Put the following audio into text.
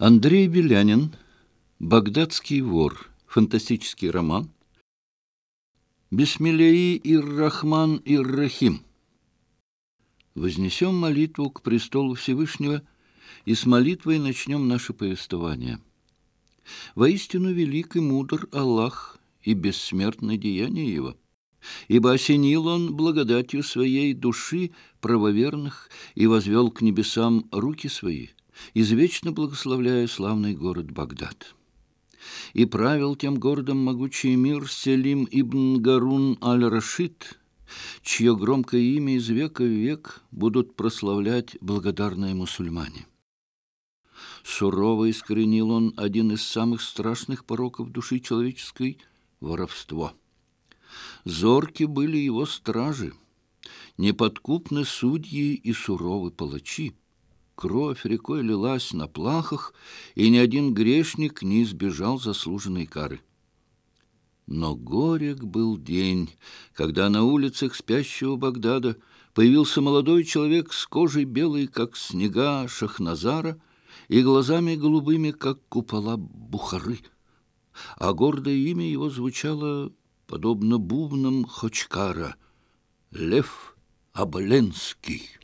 Андрей Белянин, «Багдадский вор», фантастический роман, Бисмиллеи Ир-Рахман Ир-Рахим. Вознесем молитву к престолу Всевышнего, и с молитвой начнем наше повествование. Воистину велик и мудр Аллах, и бессмертное деяние Его, ибо осенил Он благодатью Своей души правоверных и возвел к небесам руки Свои – извечно благословляя славный город Багдад. И правил тем городом могучий мир Селим ибн Гарун аль-Рашид, чье громкое имя из века в век будут прославлять благодарные мусульмане. Сурово искоренил он один из самых страшных пороков души человеческой — воровство. Зорки были его стражи, неподкупны судьи и суровы палачи. Кровь рекой лилась на плахах, и ни один грешник не избежал заслуженной кары. Но горек был день, когда на улицах спящего Багдада появился молодой человек с кожей белой, как снега Шахназара, и глазами голубыми, как купола Бухары. А гордое имя его звучало, подобно бубнам Хочкара — Лев Аболенский.